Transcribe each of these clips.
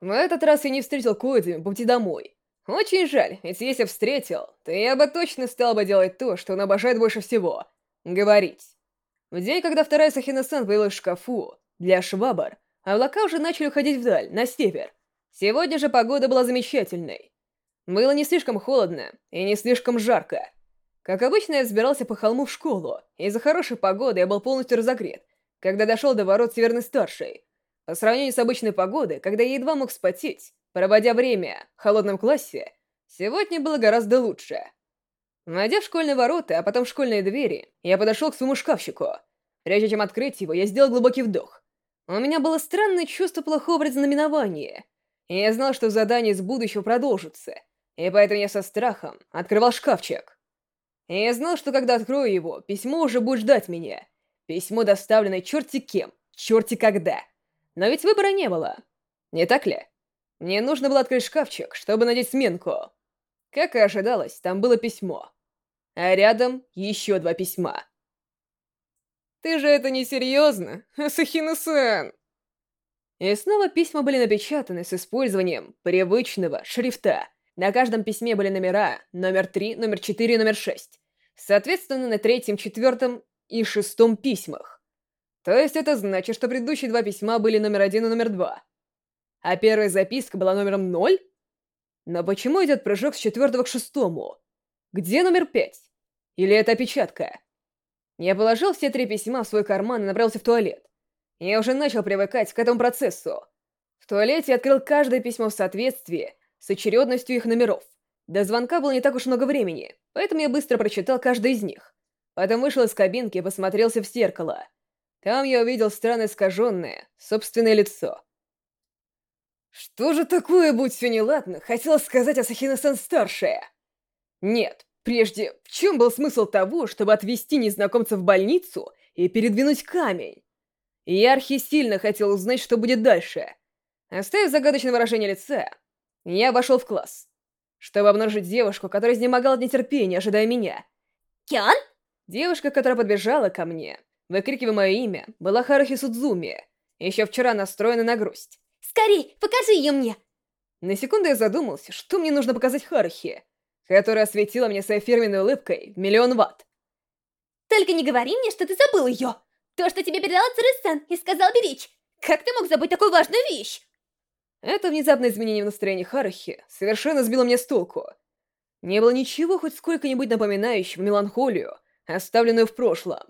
В этот раз я не встретил Коидзами по пути домой. Очень жаль, ведь если встретил, то я бы точно стал бы делать то, что он обожает больше всего — говорить. В день, когда вторая Сахина-сан появилась в шкафу для швабр, облака уже начали уходить вдаль, на север. Сегодня же погода была замечательной. Было не слишком холодно и не слишком жарко. Как обычно, я взбирался по холму в школу, из-за хорошей погоды я был полностью разогрет, когда дошел до ворот Северной Старшей. По сравнению с обычной погодой, когда я едва мог спотеть, проводя время в холодном классе, сегодня было гораздо лучше. Найдя школьные ворота, а потом школьные двери, я подошел к своему шкафчику. Прежде чем открыть его, я сделал глубокий вдох. У меня было странное чувство плохого предзнаменования. Я знал, что задание из будущего продолжится, и поэтому я со страхом открывал шкафчик. Я знал, что когда открою его, письмо уже будет ждать меня. Письмо, доставленное черти кем, черти когда. Но ведь выбора не было. Не так ли? Мне нужно было открыть шкафчик, чтобы надеть сменку. Как и ожидалось, там было письмо. А рядом еще два письма. «Ты же это не серьезно, Асахина-сан?» И снова письма были напечатаны с использованием привычного шрифта. На каждом письме были номера, номер 3, номер 4 номер 6. Соответственно, на третьем, четвертом и шестом письмах. То есть это значит, что предыдущие два письма были номер один и номер два. А первая записка была номером ноль? Но почему идет прыжок с четвертого к шестому? Где номер пять? Или это опечатка? Я положил все три письма в свой карман и направился в туалет. Я уже начал привыкать к этому процессу. В туалете я открыл каждое письмо в соответствии с очередностью их номеров. До звонка было не так уж много времени, поэтому я быстро прочитал каждый из них. Потом вышел из кабинки и посмотрелся в зеркало. Там я увидел странно искаженное, собственное лицо. Что же такое, будь все неладно, хотела сказать Асахина-сан старшая? Нет, прежде, в чем был смысл того, чтобы отвезти незнакомца в больницу и передвинуть камень? Я архи сильно хотел узнать, что будет дальше. Оставив загадочное выражение лица, я вошел в класс, чтобы обнаружить девушку, которая изнемогала от нетерпения, ожидая меня. «Кян?» Девушка, которая подбежала ко мне, выкрикивая мое имя, была Харухи Судзуми, еще вчера настроена на грусть. «Скорей, покажи ее мне!» На секунду я задумался, что мне нужно показать Харухи, которая осветила мне своей фирменной улыбкой в миллион ватт. «Только не говори мне, что ты забыл ее! То, что тебе передала Цурусан и сказал беречь! Как ты мог забыть такую важную вещь?» Это внезапное изменение в настроении Харухи совершенно сбило мне с толку. Не было ничего хоть сколько-нибудь напоминающего меланхолию, оставленную в прошлом.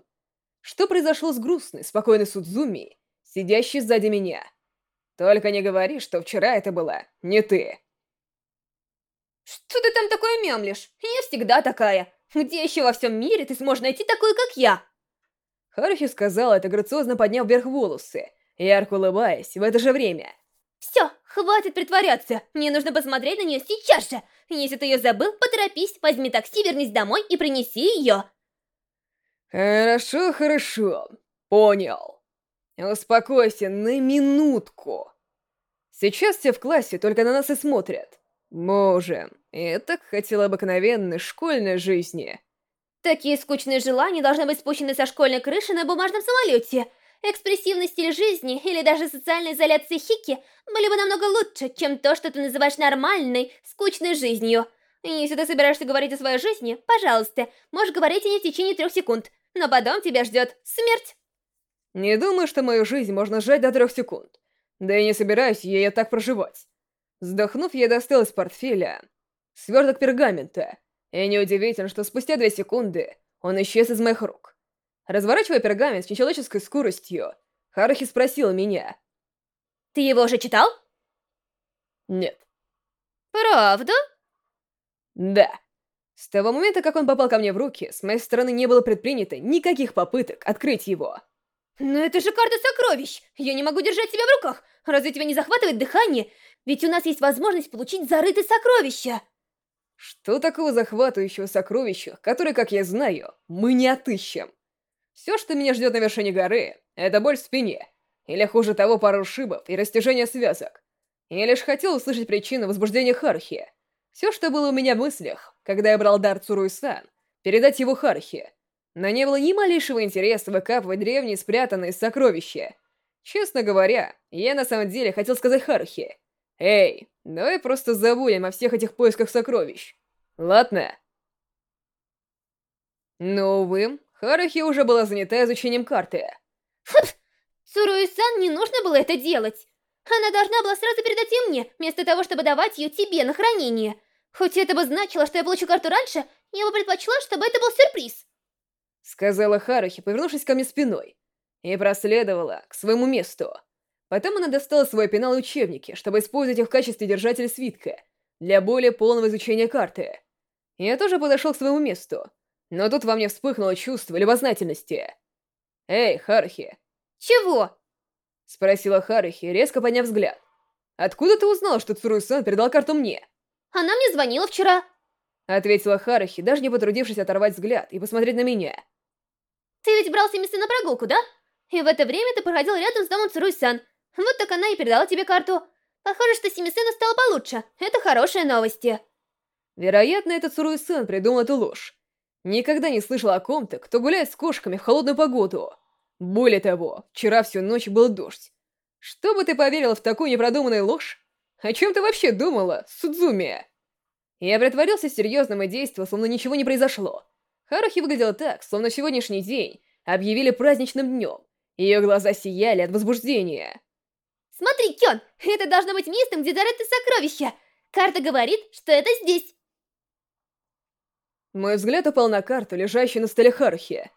Что произошло с грустной, спокойной Судзуми, сидящей сзади меня? Только не говори, что вчера это была не ты. Что ты там такое мямлишь? Я всегда такая. Где еще во всем мире ты сможешь найти такую, как я? Харухи сказала это, грациозно подняв вверх волосы, ярко улыбаясь в это же время. Все, хватит притворяться. Мне нужно посмотреть на нее сейчас же. Если ты ее забыл, поторопись, возьми такси, вернись домой и принеси ее. Хорошо, хорошо. Понял. Успокойся на минутку. Сейчас все в классе только на нас и смотрят. Боже, я так хотела обыкновенной школьной жизни. Такие скучные желания должны быть спущены со школьной крыши на бумажном самолете. Экспрессивный стиль жизни или даже социальная изоляция Хики были бы намного лучше, чем то, что ты называешь нормальной, скучной жизнью. Если ты собираешься говорить о своей жизни, пожалуйста, можешь говорить о ней в течение трех секунд но потом тебя ждет смерть. Не думаю, что мою жизнь можно сжать до трех секунд. Да и не собираюсь я ее так проживать. Вздохнув, я достал из портфеля сверток пергамента. И неудивительно, что спустя две секунды он исчез из моих рук. Разворачивая пергамент с нечеловеческой скоростью, Харахи спросила меня. «Ты его уже читал?» «Нет». «Правда?» «Да». С того момента, как он попал ко мне в руки, с моей стороны не было предпринято никаких попыток открыть его. Но это же карта сокровищ! Я не могу держать себя в руках! Разве тебя не захватывает дыхание? Ведь у нас есть возможность получить зарытые сокровища! Что такого захватывающего сокровища, которое, как я знаю, мы не отыщем? Все, что меня ждет на вершине горы, это боль в спине. Или хуже того, пару ушибов и растяжение связок. Я лишь хотел услышать причину возбуждения Хархи. Все, что было у меня в мыслях, когда я брал дар Цуруй-сан, передать его Хархе. Но не было ни малейшего интереса выкапывать древние спрятанные сокровища. Честно говоря, я на самом деле хотел сказать Хархе. Эй, давай просто забудем о всех этих поисках сокровищ. Ладно? Но, увы, Харахи уже была занята изучением карты. Цуруи-сан не нужно было это делать. Она должна была сразу передать ее мне, вместо того, чтобы давать ее тебе на хранение. Хоть это бы значило, что я получу карту раньше, я бы предпочла, чтобы это был сюрприз. Сказала Харахи, повернувшись ко мне спиной, и проследовала к своему месту. Потом она достала свой пенал и учебники, чтобы использовать их в качестве держателя свитка для более полного изучения карты. Я тоже подошел к своему месту, но тут во мне вспыхнуло чувство любознательности. «Эй, Харахи!» «Чего?» — спросила Харахи, резко подняв взгляд. «Откуда ты узнал, что Цуруй-сан передал карту мне?» «Она мне звонила вчера», — ответила Харахи, даже не потрудившись оторвать взгляд и посмотреть на меня. «Ты ведь брал Семисы на прогулку, да? И в это время ты проходил рядом с домом Цуруй-сан. Вот так она и передала тебе карту. Похоже, что Семисену стало получше. Это хорошие новости». Вероятно, этот Цуруй-сан придумал эту ложь. Никогда не слышал о ком-то, кто гуляет с кошками в холодную погоду. Более того, вчера всю ночь был дождь. Что бы ты поверила в такую непродуманную ложь? О чем ты вообще думала, Судзуми? Я притворился серьезным и действовал, словно ничего не произошло. Харахи выглядела так, словно сегодняшний день объявили праздничным днем. Ее глаза сияли от возбуждения. «Смотри, Кён, это должно быть местом, где зарыты сокровища! Карта говорит, что это здесь!» Мой взгляд упал на карту, лежащую на столе Харахи.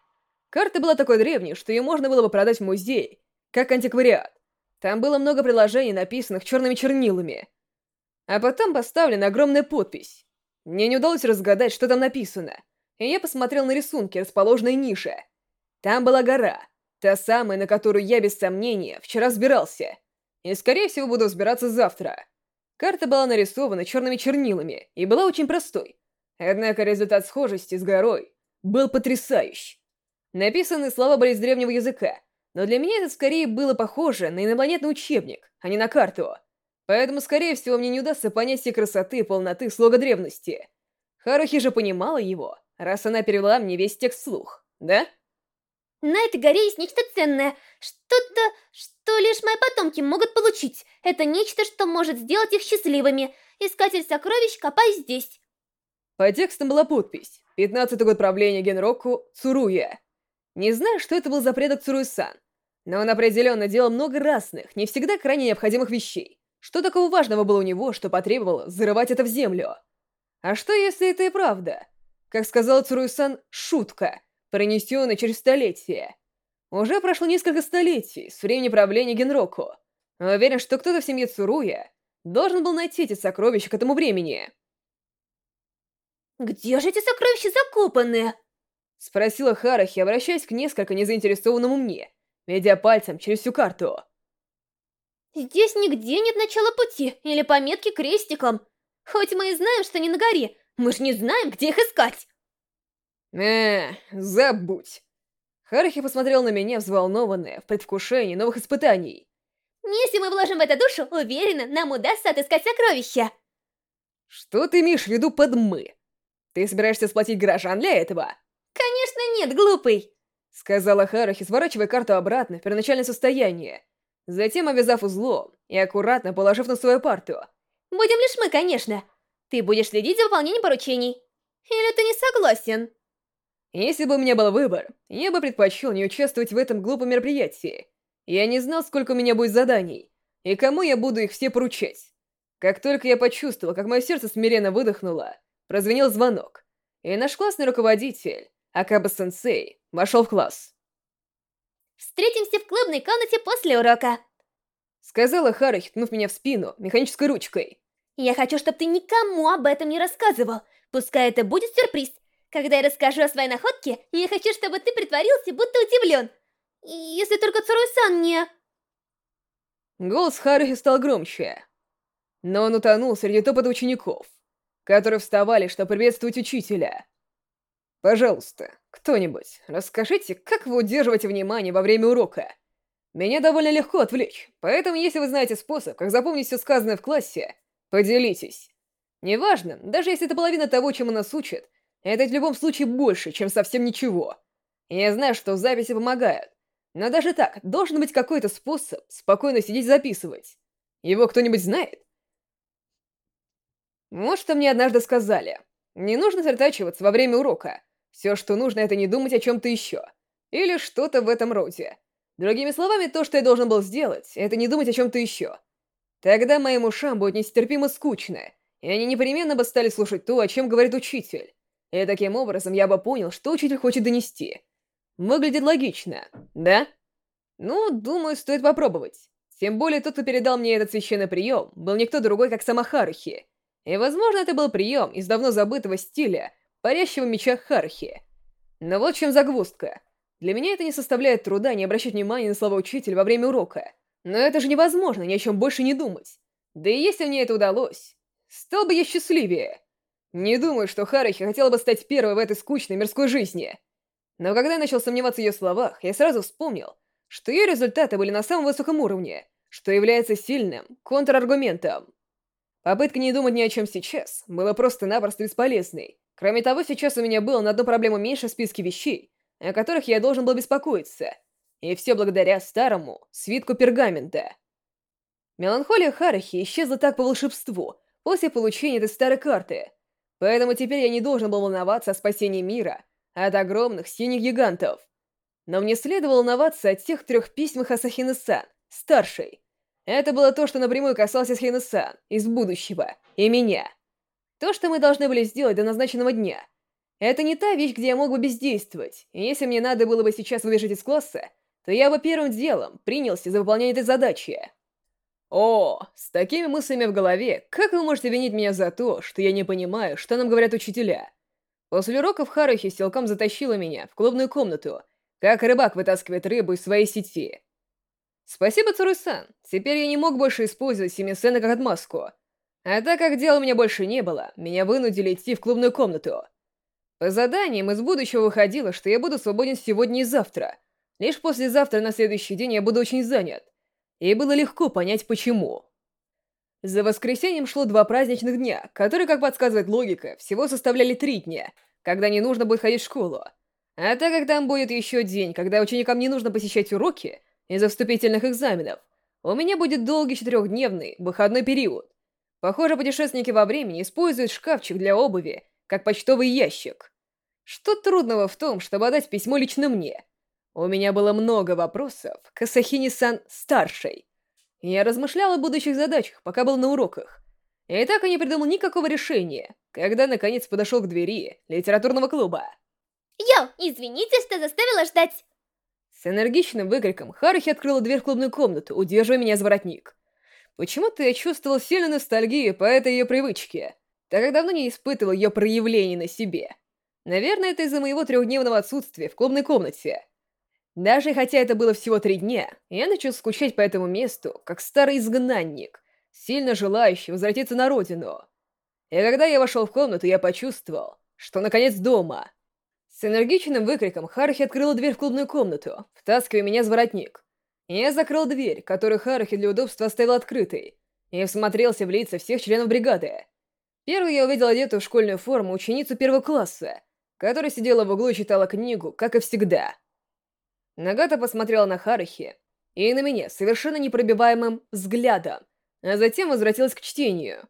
Карта была такой древней, что ее можно было бы продать в музей, как антиквариат. Там было много приложений, написанных черными чернилами. А потом поставлена огромная подпись. Мне не удалось разгадать, что там написано, и я посмотрел на рисунки, расположенные ниже. Там была гора, та самая, на которую я без сомнения вчера сбирался. И, скорее всего, буду взбираться завтра. Карта была нарисована черными чернилами и была очень простой. Однако результат схожести с горой был потрясающий. Написанные слова были из древнего языка, но для меня это скорее было похоже на инопланетный учебник, а не на карту. Поэтому, скорее всего, мне не удастся понять все красоты и полноты слога древности. Харухи же понимала его, раз она перевела мне весь текст вслух, да? На этой горе есть нечто ценное, что-то, что лишь мои потомки могут получить. Это нечто, что может сделать их счастливыми. Искатель сокровищ, копай здесь. По текстам была подпись. 15-й год правления Генроку Цуруя. Не знаю, что это был за предок Цуруй-сан, но он определенно делал много разных, не всегда крайне необходимых вещей. Что такого важного было у него, что потребовало зарывать это в землю? А что, если это и правда? Как сказал Цуруй-сан, шутка, пронесенная через столетия. Уже прошло несколько столетий с времени правления Генроку. Уверен, что кто-то в семье Цуруя должен был найти эти сокровища к этому времени. «Где же эти сокровища закопаны?» Спросила Харахи, обращаясь к несколько незаинтересованному мне, ведя пальцем через всю карту. «Здесь нигде нет начала пути или пометки крестиком. Хоть мы и знаем, что не на горе, мы же не знаем, где их искать!» «Э, забудь!» Харахи посмотрел на меня, взволнованная, в предвкушении новых испытаний. «Если мы вложим в это душу, уверена, нам удастся отыскать сокровища!» «Что ты имеешь в виду под «мы»? Ты собираешься сплотить горожан для этого?» «Конечно нет, глупый!» Сказала Харахи, сворачивая карту обратно в первоначальное состояние. Затем обвязав узлом и аккуратно положив на свою парту. «Будем лишь мы, конечно. Ты будешь следить за выполнением поручений. Или ты не согласен?» Если бы у меня был выбор, я бы предпочел не участвовать в этом глупом мероприятии. Я не знал, сколько у меня будет заданий, и кому я буду их все поручать. Как только я почувствовал, как мое сердце смиренно выдохнуло, прозвенел звонок, и наш классный руководитель, Акаба-сенсей вошел в класс. «Встретимся в клубной комнате после урока», — сказала Хара, хитнув меня в спину механической ручкой. «Я хочу, чтобы ты никому об этом не рассказывал. Пускай это будет сюрприз. Когда я расскажу о своей находке, я хочу, чтобы ты притворился, будто удивлен. Если только Цуруй-сан не...» Голос Харухи стал громче, но он утонул среди топота учеников, которые вставали, чтобы приветствовать учителя. Пожалуйста, кто-нибудь, расскажите, как вы удерживаете внимание во время урока? Меня довольно легко отвлечь, поэтому если вы знаете способ, как запомнить все сказанное в классе, поделитесь. Неважно, даже если это половина того, чему нас учат, это в любом случае больше, чем совсем ничего. Я знаю, что записи помогают, но даже так, должен быть какой-то способ спокойно сидеть записывать. Его кто-нибудь знает? Вот что мне однажды сказали. Не нужно сосредотачиваться во время урока. Все, что нужно, это не думать о чем-то еще. Или что-то в этом роде. Другими словами, то, что я должен был сделать, это не думать о чем-то еще. Тогда моим ушам будет нестерпимо скучно, и они непременно бы стали слушать то, о чем говорит учитель. И таким образом я бы понял, что учитель хочет донести. Выглядит логично, да? Ну, думаю, стоит попробовать. Тем более тот, кто передал мне этот священный прием, был никто другой, как сама Харухи. И, возможно, это был прием из давно забытого стиля парящего меча Харухи. Но вот чем загвоздка. Для меня это не составляет труда не обращать внимания на слова учителя во время урока. Но это же невозможно ни о чем больше не думать. Да и если мне это удалось, стал бы я счастливее. Не думаю, что Харухи хотела бы стать первой в этой скучной мирской жизни. Но когда я начал сомневаться в ее словах, я сразу вспомнил, что ее результаты были на самом высоком уровне, что является сильным контраргументом. Попытка не думать ни о чем сейчас была просто-напросто бесполезной. Кроме того, сейчас у меня было на одну проблему меньше в списке вещей, о которых я должен был беспокоиться. И все благодаря старому свитку пергамента. Меланхолия Харахи исчезла так по волшебству после получения этой старой карты. Поэтому теперь я не должен был волноваться о спасении мира от огромных синих гигантов. Но мне следовало волноваться о тех трех письмах Асахины-сан, старшей. Это было то, что напрямую касалось Асахины-сан, из будущего, и меня. То, что мы должны были сделать до назначенного дня. Это не та вещь, где я мог бы бездействовать, и если мне надо было бы сейчас выбежать из класса, то я бы первым делом принялся за выполнение этой задачи. О, с такими мыслями в голове, как вы можете винить меня за то, что я не понимаю, что нам говорят учителя? После уроков Харухи силком затащила меня в клубную комнату, как рыбак вытаскивает рыбу из своей сети. Спасибо, Цуруй-сан, теперь я не мог больше использовать Семисена как отмазку. А так как дела у меня больше не было, меня вынудили идти в клубную комнату. По заданиям из будущего выходило, что я буду свободен сегодня и завтра. Лишь послезавтра на следующий день я буду очень занят. И было легко понять, почему. За воскресеньем шло два праздничных дня, которые, как подсказывает логика, всего составляли три дня, когда не нужно будет ходить в школу. А так как там будет еще день, когда ученикам не нужно посещать уроки из-за вступительных экзаменов, у меня будет долгий четырехдневный выходной период. Похоже, путешественники во времени используют шкафчик для обуви, как почтовый ящик. Что трудного в том, чтобы отдать письмо лично мне? У меня было много вопросов к Асахини-сан старшей. Я размышлял о будущих задачах, пока был на уроках. И так и не придумал никакого решения, когда наконец подошел к двери литературного клуба. Йо, извините, что заставила ждать. С энергичным выкриком Харухи открыла дверь в клубную комнату, удерживая меня за воротник. Почему-то я чувствовал сильную ностальгию по этой ее привычке, так как давно не испытывал ее проявлений на себе. Наверное, это из-за моего трехдневного отсутствия в клубной комнате. Даже хотя это было всего три дня, я начал скучать по этому месту, как старый изгнанник, сильно желающий возвратиться на родину. И когда я вошел в комнату, я почувствовал, что наконец дома. С энергичным выкриком Харахи открыла дверь в клубную комнату, втаскивая меня за воротник. Я закрыл дверь, которую Харахи для удобства оставил открытой, и всмотрелся в лица всех членов бригады. Первый я увидел одетую в школьную форму ученицу первого класса, которая сидела в углу и читала книгу, как и всегда. Нагата посмотрела на Харахи и на меня совершенно непробиваемым взглядом, а затем возвратилась к чтению.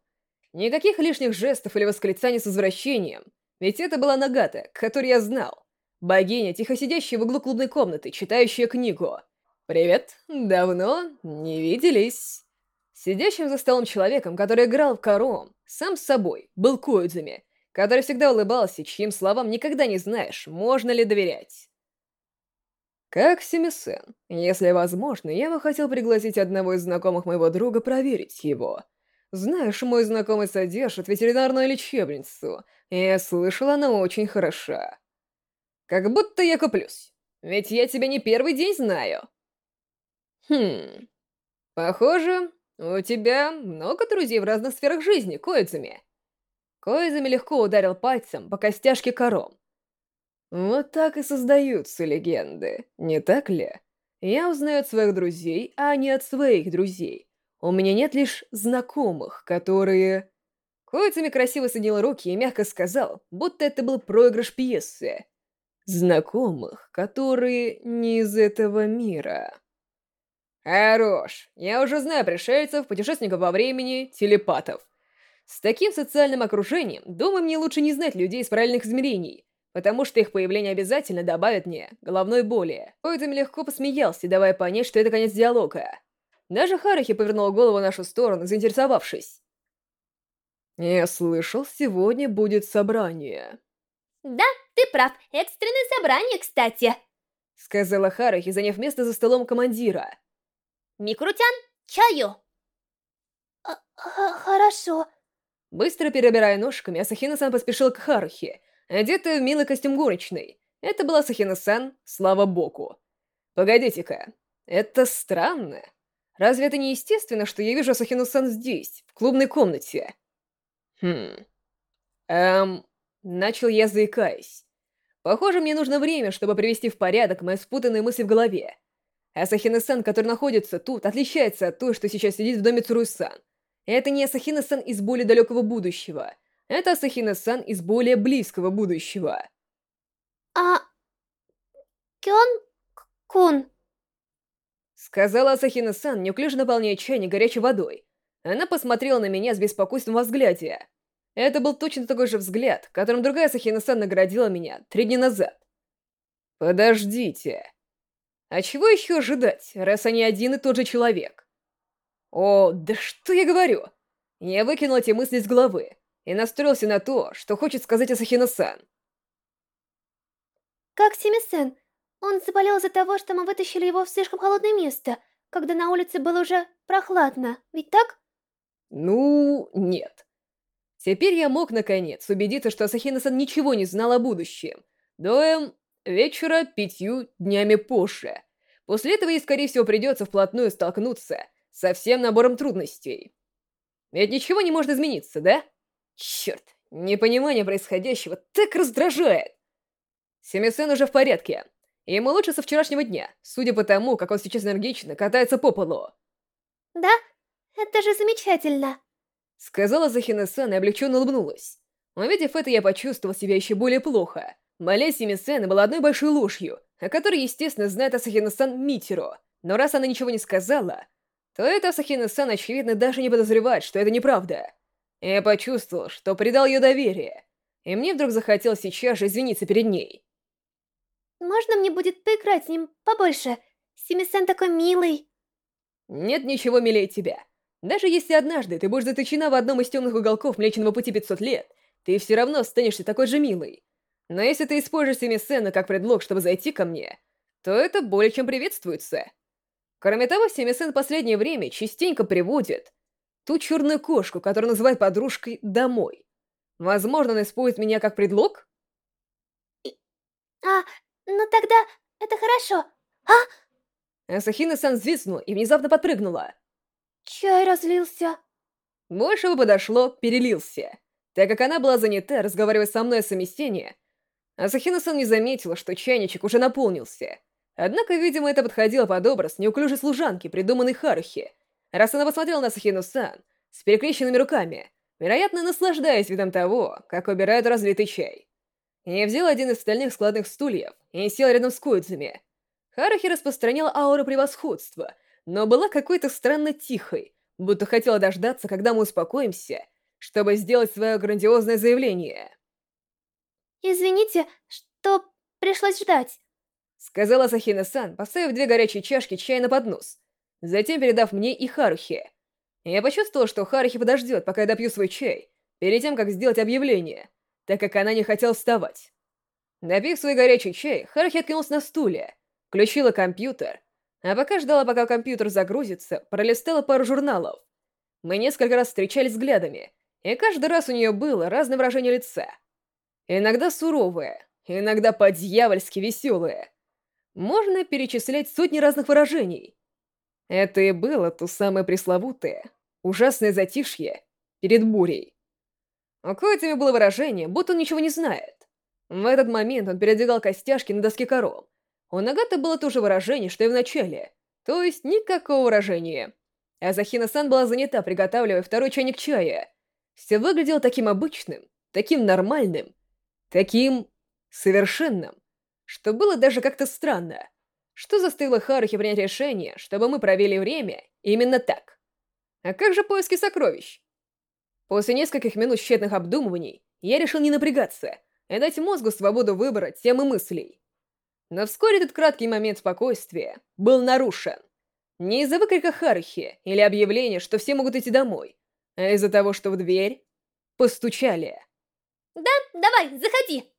Никаких лишних жестов или восклицаний с возвращением, ведь это была Нагата, которую я знал. Богиня, тихо сидящая в углу клубной комнаты, читающая книгу. «Привет, давно не виделись». Сидящим за столом человеком, который играл в Каром, сам с собой, был Коидзуми, который всегда улыбался, чьим словам никогда не знаешь, можно ли доверять. Как Семисен, если возможно, я бы хотел пригласить одного из знакомых моего друга проверить его. Знаешь, мой знакомый содержит ветеринарную лечебницу, и я слышал, она очень хороша. Как будто я куплюсь, ведь я тебя не первый день знаю. Хм, похоже, у тебя много друзей в разных сферах жизни, Коидзуми. Коизами легко ударил пальцем по костяшке кором. Вот так и создаются легенды, не так ли? Я узнаю от своих друзей, а не от своих друзей. У меня нет лишь знакомых, которые... Коицами красиво соединил руки и мягко сказал, будто это был проигрыш пьесы. Знакомых, которые не из этого мира. Хорош. Я уже знаю пришельцев, путешественников во времени, телепатов. С таким социальным окружением, думаю, мне лучше не знать людей из параллельных измерений, потому что их появление обязательно добавит мне головной боли. Коидзами легко посмеялся, давая понять, что это конец диалога. Даже Харахи повернул голову в нашу сторону, заинтересовавшись. «Я слышал, сегодня будет собрание». «Да, ты прав. Экстренное собрание, кстати», — сказала Харахи, заняв место за столом командира. «Микрутян, чаю!» а «Хорошо». Быстро перебирая ножками, Асахина-сан поспешил к Харахи, одетая в милый костюм горничной. Это была Асахина-сан, слава богу. «Погодите-ка, это странно. Разве это не естественно, что я вижу Асахину-сан здесь, в клубной комнате?» «Хм... Эм...» Начал я, заикаясь. Похоже, мне нужно время, чтобы привести в порядок мои спутанные мысли в голове. Асахина-сан, который находится тут, отличается от той, что сейчас сидит в доме Цуруй-сан. Это не Асахина-сан из более далекого будущего. Это Асахина-сан из более близкого будущего. А... Кён-кун... Сказала Асахина-сан, неуклюже наполняя чайник горячей водой. Она посмотрела на меня с беспокойством во взгляде. Это был точно такой же взгляд, которым другая Сахина-сан наградила меня три дня назад. Подождите. А чего еще ожидать, раз они один и тот же человек? О, да что я говорю? Я выкинул эти мысли из головы и настроился на то, что хочет сказать Асахина-сан. Как Сими-сэн? Он заболел из-за того, что мы вытащили его в слишком холодное место, когда на улице было уже прохладно, ведь так? Ну, нет. Теперь я мог, наконец, убедиться, что Асахина-сан ничего не знал о будущем. До, эм, вечера пятью днями позже. После этого ей, скорее всего, придется вплотную столкнуться со всем набором трудностей. Ведь ничего не может измениться, да? Черт, непонимание происходящего так раздражает. Семисен уже в порядке. Ему лучше со вчерашнего дня, судя по тому, как он сейчас энергично катается по полу. Да? Это же замечательно. Сказала Захина-сан и облегченно улыбнулась. Увидев это, я почувствовал себя еще более плохо. Молясь Сими-сан была одной большой ложью, о которой, естественно, знает Асахина-сан Митеро. Но раз она ничего не сказала, то это Асахина-сан, очевидно, даже не подозревает, что это неправда. Я почувствовал, что предал ее доверие, и мне вдруг захотелось сейчас же извиниться перед ней. «Можно мне будет поиграть с ним побольше? Сими-сан такой милый». «Нет ничего милее тебя. Даже если однажды ты будешь заточена в одном из темных уголков Млечного Пути 500 лет, ты все равно останешься такой же милой. Но если ты используешь Семисена как предлог, чтобы зайти ко мне, то это более чем приветствуется. Кроме того, Семисен в последнее время частенько приводит ту черную кошку, которую называют подружкой, домой. Возможно, он использует меня как предлог? А, ну тогда это хорошо. А? Асахина-сан взвизгнула и внезапно подпрыгнула. Чай разлился. Больше бы подошло, перелился. Так как она была занята, разговаривая со мной о совместении, Асахина-сан не заметила, что чайничек уже наполнился. Однако, видимо, это подходило под образ неуклюжей служанки, придуманной Харухи. Раз она посмотрела на Асахину-сан с перекрещенными руками, вероятно, наслаждаясь видом того, как убирают разлитый чай. Я взял один из стальных складных стульев и сел рядом с Коидзуми. Харухи распространяла ауру превосходства — но была какой-то странно тихой, будто хотела дождаться, когда мы успокоимся, чтобы сделать свое грандиозное заявление. «Извините, что пришлось ждать», — сказала Сахина-сан, поставив две горячие чашки чая на поднос, затем передав мне и Харухи. Я почувствовала, что Харухи подождет, пока я допью свой чай, перед тем, как сделать объявление, так как она не хотела вставать. Допив свой горячий чай, Харухи откинулся на стуле, включила компьютер а пока ждала, пока компьютер загрузится, пролистала пару журналов. Мы несколько раз встречались взглядами, и каждый раз у нее было разное выражение лица. Иногда суровое, иногда по-дьявольски веселое. Можно перечислять сотни разных выражений. Это и было то самое пресловутое, ужасное затишье перед бурей. У Коэтами было выражение, будто он ничего не знает. В этот момент он передвигал костяшки на доске коров, у Нагата было то же выражение, что и в начале, то есть никакого выражения. А Захина-сан была занята, приготавливая второй чайник чая. Все выглядело таким обычным, таким нормальным, таким совершенным, что было даже как-то странно. Что заставило Харухи принять решение, чтобы мы провели время именно так? А как же поиски сокровищ? После нескольких минут тщетных обдумываний я решил не напрягаться и дать мозгу свободу выбора темы мыслей. Но вскоре этот краткий момент спокойствия был нарушен. Не из-за выкрика Харухи или объявления, что все могут идти домой, а из-за того, что в дверь постучали. «Да, давай, заходи!»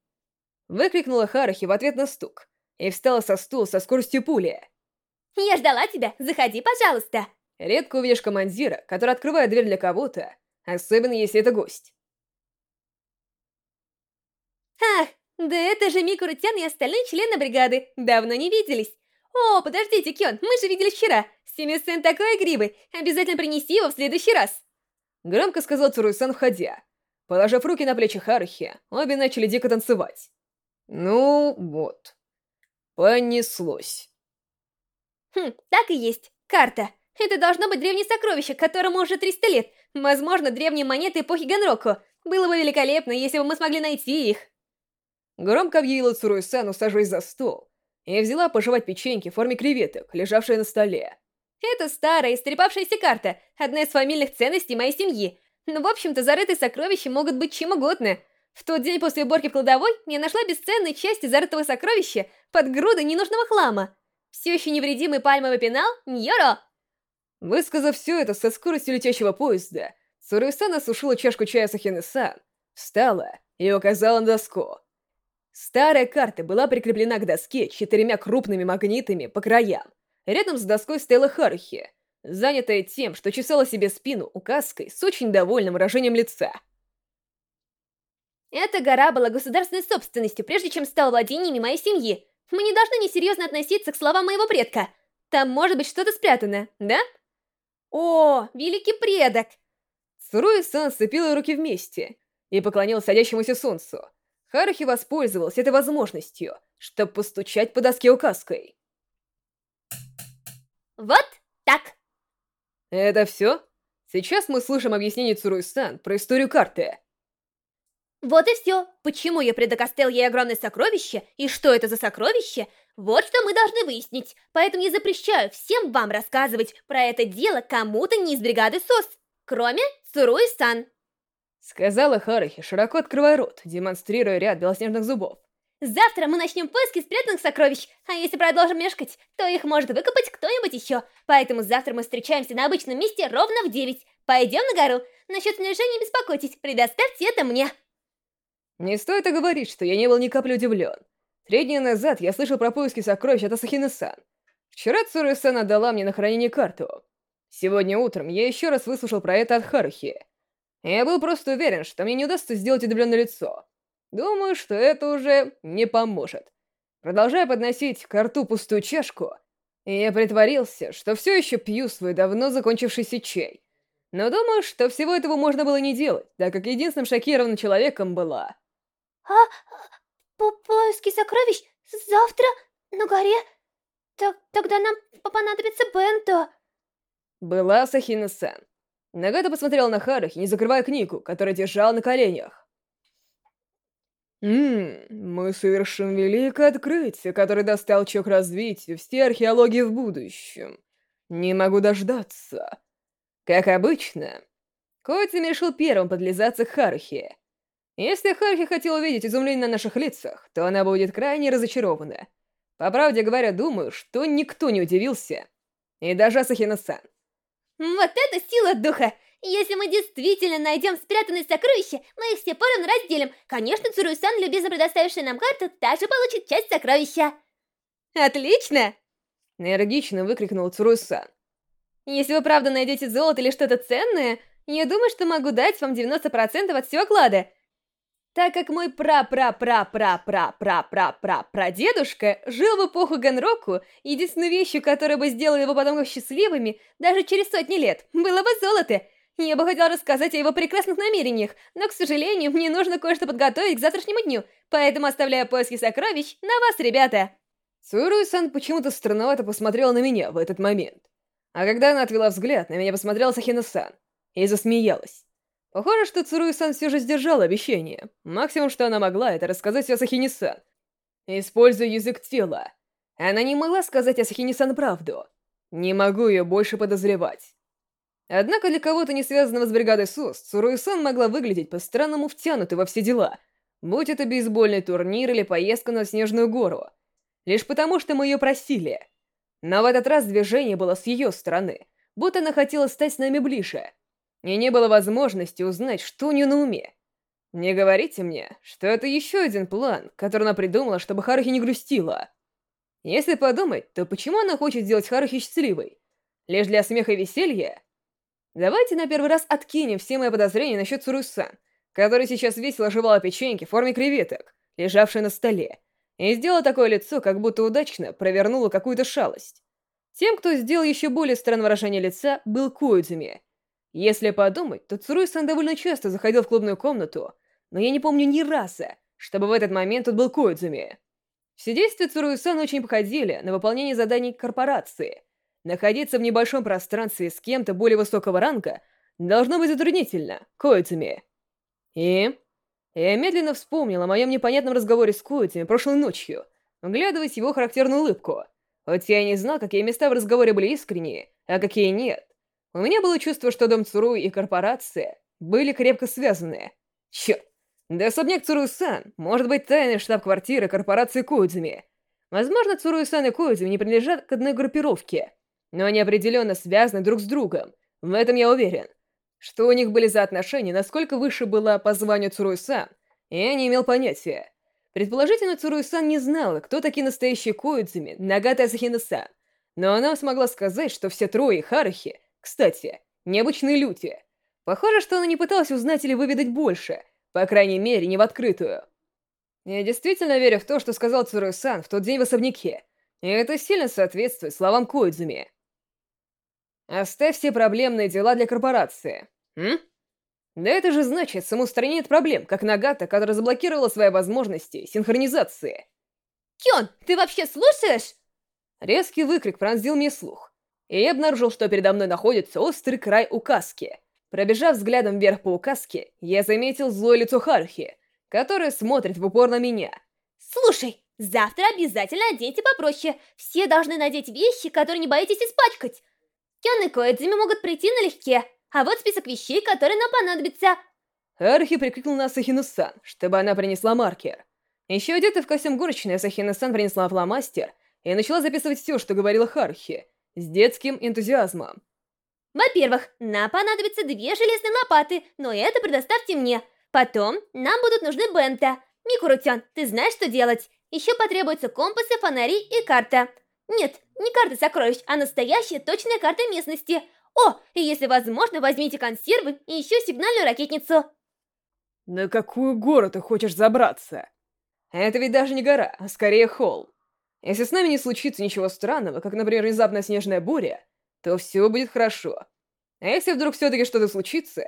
Выкрикнула Харухи в ответ на стук и встала со стула со скоростью пули. «Я ждала тебя, заходи, пожалуйста!» Редко увидишь командира, который открывает дверь для кого-то, особенно если это гость. Ах, да это же Микурутян и остальные члены бригады. Давно не виделись. О, подождите, Кён, мы же виделись вчера. Семи-сэн такой игривый. Обязательно принеси его в следующий раз. Громко сказал Цуруй-сан, входя. Положив руки на плечи Харухи, обе начали дико танцевать. Ну, вот. Понеслось. Хм, так и есть. Карта. Это должно быть древнее сокровище, которому уже 300 лет. Возможно, древние монеты эпохи Ганроку. Было бы великолепно, если бы мы смогли найти их. Громко объявила Цуруй-сан, усаживаясь за стол, и взяла пожевать печеньки в форме креветок, лежавшие на столе. Это старая, истрепавшаяся карта, одна из фамильных ценностей моей семьи. Но, в общем-то, зарытые сокровища могут быть чем угодно. В тот день после уборки в кладовой я нашла бесценные части зарытого сокровища под грудой ненужного хлама. Все еще невредимый пальмовый пенал Ньоро. Высказав все это со скоростью летящего поезда, Цуруй-сан осушила чашку чая Сахины-сан, встала и указала на доску. Старая карта была прикреплена к доске четырьмя крупными магнитами по краям. Рядом с доской стояла Харухи, занятая тем, что чесала себе спину указкой с очень довольным выражением лица. Эта гора была государственной собственностью, прежде чем стала владениями моей семьи. Мы не должны несерьезно относиться к словам моего предка. Там может быть что-то спрятано, да? О, великий предок! Цуруи-сан сцепила руки вместе и поклонил садящемуся солнцу. Харухи воспользовалась этой возможностью, чтобы постучать по доске указкой. Вот. Это все? Сейчас мы слышим объяснение Цуруй-сан про историю карты. Вот и все. Почему я предокостел ей огромное сокровище, и что это за сокровище, вот что мы должны выяснить. Поэтому я запрещаю всем вам рассказывать про это дело кому-то не из бригады СОС, кроме Цуруи-сан. Сказала Харахи, широко открывая рот, демонстрируя ряд белоснежных зубов. Завтра мы начнем поиски спрятанных сокровищ, а если продолжим мешкать, то их может выкопать кто-нибудь еще. Поэтому завтра мы встречаемся на обычном месте ровно в девять. Пойдем на гору. Насчет снаряжения не беспокойтесь, предоставьте это мне. Не стоит и говорить, что я не был ни капли удивлен. Три дня назад я слышал про поиски сокровищ от Асахины-сан. Вчера Цуры-сан отдала мне на хранение карту. Сегодня утром я еще раз выслушал про это от Харухи. Я был просто уверен, что мне не удастся сделать удивленное лицо. Думаю, что это уже не поможет. Продолжая подносить к рту пустую чашку, я притворился, что все еще пью свой давно закончившийся чай. Но думаю, что всего этого можно было не делать, так как единственным шокированным человеком была... А, по поиски сокровищ завтра на горе? Так, тогда нам понадобится Бенто. Была Сахина-сан. Нагата посмотрел на Харухи, не закрывая книгу, которую держал на коленях. «Ммм, мы совершим великое открытие, которое даст толчок развитию всей археологии в будущем. Не могу дождаться». Как обычно, Котим решил первым подлизаться к Харухи. Если Харухи хотел увидеть изумление на наших лицах, то она будет крайне разочарована. По правде говоря, думаю, что никто не удивился. И даже Асахина-сан. Вот это сила духа! Если мы действительно найдем спрятанные сокровища, мы их все поровну разделим. Конечно, Цуруй-сан, любезно предоставившая нам карту, также получит часть сокровища. Отлично! Энергично выкрикнул Цуруй-сан. Если вы правда найдете золото или что-то ценное, я думаю, что могу дать вам 90% от всего клада так как мой пра-пра-пра-пра-пра-пра-пра-прадедушка жил в эпоху Ганроку, единственной вещью, которая бы сделала его потомков счастливыми, даже через сотни лет, было бы золото. Я бы хотел рассказать о его прекрасных намерениях, но, к сожалению, мне нужно кое-что подготовить к завтрашнему дню, поэтому оставляю поиски сокровищ на вас, ребята. Суруи-сан почему-то странновато посмотрела на меня в этот момент. А когда она отвела взгляд, на меня посмотрела Сахина-сан и засмеялась. Похоже, что Цуруи-сан все же сдержала обещание. Максимум, что она могла, это рассказать Асахини-сан. Используя язык тела. Она не могла сказать Асахини-сан правду. Не могу ее больше подозревать. Однако для кого-то не связанного с бригадой СОС, Цуруи-сан могла выглядеть по-странному втянутой во все дела, будь это бейсбольный турнир или поездка на Снежную гору. Лишь потому, что мы ее просили. Но в этот раз движение было с ее стороны, будто она хотела стать с нами ближе. И не было возможности узнать, что у нее на уме. Не говорите мне, что это еще один план, который она придумала, чтобы Харухи не грустила. Если подумать, то почему она хочет сделать Харухи счастливой? Лишь для смеха и веселья? Давайте на первый раз откинем все мои подозрения насчет Цурусан, который сейчас весело жевала печеньки в форме креветок, лежавшие на столе, и сделала такое лицо, как будто удачно провернула какую-то шалость. Тем, кто сделал еще более странное выражение лица, был Коидзуми. Если подумать, то Цуруй-сан довольно часто заходил в клубную комнату, но я не помню ни разу, чтобы в этот момент тут был Коидзуми. Все действия Цуруи-сан очень походили на выполнение заданий корпорации. Находиться в небольшом пространстве с кем-то более высокого ранга должно быть затруднительно, Коидзуми. И... Я медленно вспомнил о моем непонятном разговоре с Коидзуми прошлой ночью, вглядываясь в его характерную улыбку — Хоть я и не знал, какие места в разговоре были искренние, а какие нет. У меня было чувство, что дом Цуруи и корпорация были крепко связаны. Черт, да особняк Цуруи-сан может быть тайной штаб-квартиры корпорации Коидзуми. Возможно, Цуруи-сан и Коидзуми не принадлежат к одной группировке, но они определенно связаны друг с другом. В этом я уверен. Что у них были за отношения, насколько выше была по званию Цуруи-сан, я не имел понятия. Предположительно, Цуруи-сан не знала, кто такие настоящие Коидзуми, Нагата Асахина-сан, но она смогла сказать, что все трое Харахи, кстати, необычные люди. Похоже, что она не пыталась узнать или выведать больше, по крайней мере, не в открытую. Я действительно верю в то, что сказал Цуруи-сан в тот день в особняке, и это сильно соответствует словам Коидзуми. «Оставь все проблемные дела для корпорации», м? Да это же значит самоустранение проблем, как Нагата, которая заблокировала свои возможности синхронизации. Кён, ты вообще слушаешь? Резкий выкрик пронзил мне слух, и я обнаружил, что передо мной находится острый край указки. Пробежав взглядом вверх по указке, я заметил злое лицо Харухи, которое смотрит в упор на меня. Слушай, завтра обязательно оденьте попроще. Все должны надеть вещи, которые не боитесь испачкать. Кён и Коэдзими могут прийти налегке, а вот список вещей, которые нам понадобятся. Архи прикрикнул на Асахину-сан, чтобы она принесла маркер. Еще одетый в костюм горочной, Асахина-сан принесла фломастер и начала записывать все, что говорила Хархи, с детским энтузиазмом. Во-первых, нам понадобятся две железные лопаты, но это предоставьте мне. Потом нам будут нужны бента. Микурутян, ты знаешь, что делать? Еще потребуются компасы, фонари и карта. Нет, не карта сокровищ, а настоящая точная карта местности — о, и если возможно, возьмите консервы и еще сигнальную ракетницу. На какую гору ты хочешь забраться? Это ведь даже не гора, а скорее холл. Если с нами не случится ничего странного, как, например, внезапная снежная буря, то все будет хорошо. А если вдруг все-таки что-то случится,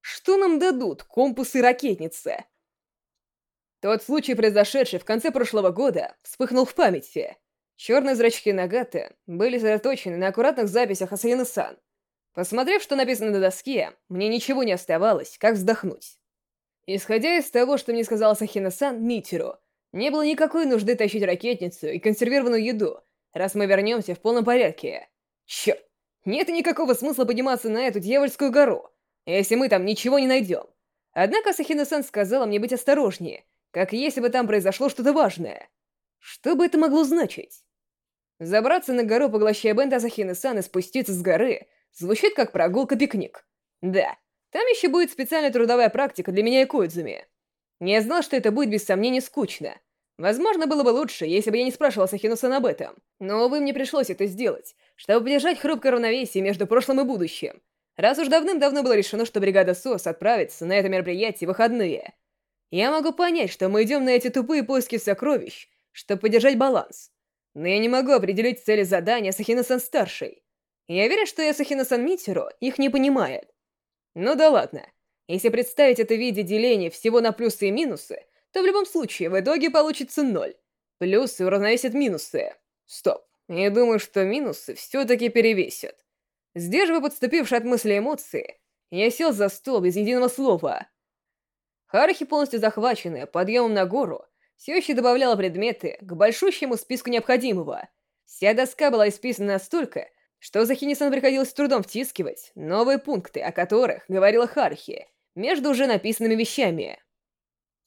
что нам дадут компасы и ракетницы? Тот случай, произошедший в конце прошлого года, вспыхнул в памяти. Черные зрачки Нагаты были сосредоточены на аккуратных записях Асаяна-сан, Посмотрев, что написано на доске, мне ничего не оставалось, как вздохнуть. Исходя из того, что мне сказал Сахина-сан Митеру, не было никакой нужды тащить ракетницу и консервированную еду, раз мы вернемся в полном порядке. Черт, нет никакого смысла подниматься на эту дьявольскую гору, если мы там ничего не найдем. Однако Сахина-сан сказала мне быть осторожнее, как если бы там произошло что-то важное. Что бы это могло значить? Забраться на гору, поглощая Бента Асахины-сан и спуститься с горы — Звучит как прогулка-пикник. Да, там еще будет специальная трудовая практика для меня и Коидзуми. Я знал, что это будет без сомнения скучно. Возможно, было бы лучше, если бы я не спрашивал Сахину-сан об этом. Но, увы, мне пришлось это сделать, чтобы поддержать хрупкое равновесие между прошлым и будущим. Раз уж давным-давно было решено, что бригада СОС отправится на это мероприятие в выходные. Я могу понять, что мы идем на эти тупые поиски сокровищ, чтобы поддержать баланс. Но я не могу определить цели задания Сахина-сан старшей. Я верю, что Ясухина-сан Митсиро их не понимает. Ну да ладно. Если представить это в виде деления всего на плюсы и минусы, то в любом случае в итоге получится ноль. Плюсы уравновесят минусы. Стоп. Я думаю, что минусы все-таки перевесят. Сдерживая подступившие от мысли эмоции, я сел за стол без единого слова. Харахи, полностью захваченная подъемом на гору, все еще добавляла предметы к большущему списку необходимого. Вся доска была исписана настолько, что за Хинисан приходилось с трудом втискивать новые пункты, о которых говорила Хархи, между уже написанными вещами.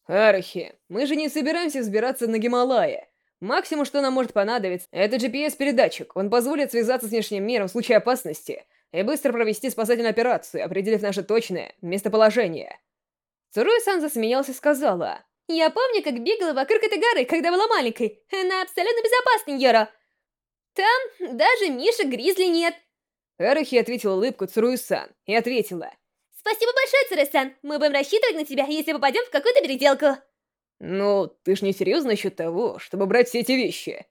«Хархи, мы же не собираемся взбираться на Гималайи. Максимум, что нам может понадобиться, это GPS-передатчик. Он позволит связаться с внешним миром в случае опасности и быстро провести спасательную операцию, определив наше точное местоположение». Цуруи-сан засмеялся и сказала... «Я помню, как бегала вокруг этой горы, когда была маленькой. Она абсолютно безопасна, Йоро. Там даже Миша Гризли нет». Харахи ответила улыбку Цуруи-сан и ответила... «Спасибо большое, Цуруи-сан. Мы будем рассчитывать на тебя, если попадем в какую-то переделку». «Ну, ты ж не серьезно насчет того, чтобы брать все эти вещи?»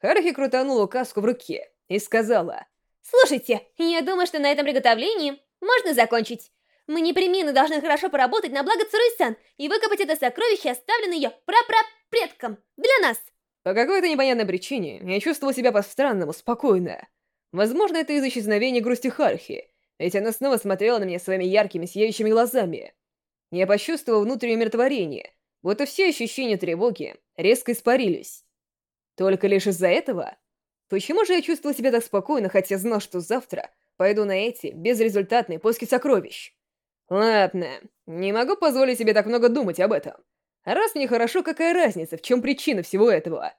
Харахи крутанула каску в руке и сказала... «Слушайте, я думаю, что на этом приготовлении можно закончить. Мы непременно должны хорошо поработать на благо Цуруй-сан и выкопать это сокровище, оставленное ее прапрапредком, для нас. По какой-то непонятной причине я чувствовал себя по-странному спокойно. Возможно, это из-за исчезновения грусти Хархи, ведь она снова смотрела на меня своими яркими, сияющими глазами. Я почувствовал внутреннее умиротворение, и все ощущения тревоги резко испарились. Только лишь из-за этого? Почему же я чувствовал себя так спокойно, хотя знал, что завтра пойду на эти безрезультатные поиски сокровищ? Ладно, не могу позволить себе так много думать об этом. Раз мне хорошо, какая разница, в чем причина всего этого?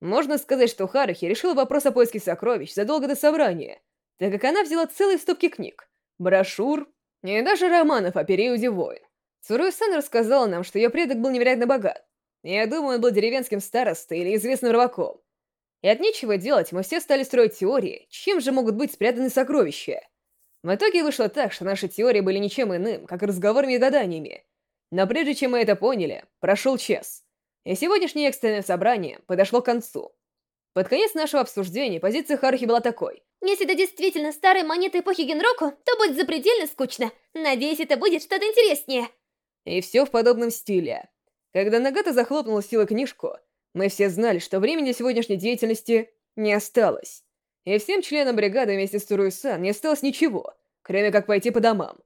Можно сказать, что Харухи решила вопрос о поиске сокровищ задолго до собрания, так как она взяла целые стопки книг, брошюр и даже романов о периоде войн. Цуруй-сан рассказала нам, что ее предок был невероятно богат. Я думаю, он был деревенским старостой или известным рыбаком. И от нечего делать мы все стали строить теории, чем же могут быть спрятаны сокровища. В итоге вышло так, что наши теории были ничем иным, как разговорами и гаданиями. Но прежде чем мы это поняли, прошел час. И сегодняшнее экстренное собрание подошло к концу. Под конец нашего обсуждения позиция Харухи была такой. Если это действительно старые монеты эпохи Генроку, то будет запредельно скучно. Надеюсь, это будет что-то интереснее. И все в подобном стиле. Когда Нагата захлопнула силой книжку, мы все знали, что времени сегодняшней деятельности не осталось и всем членам бригады вместе с Туруи-сан не осталось ничего, кроме как пойти по домам.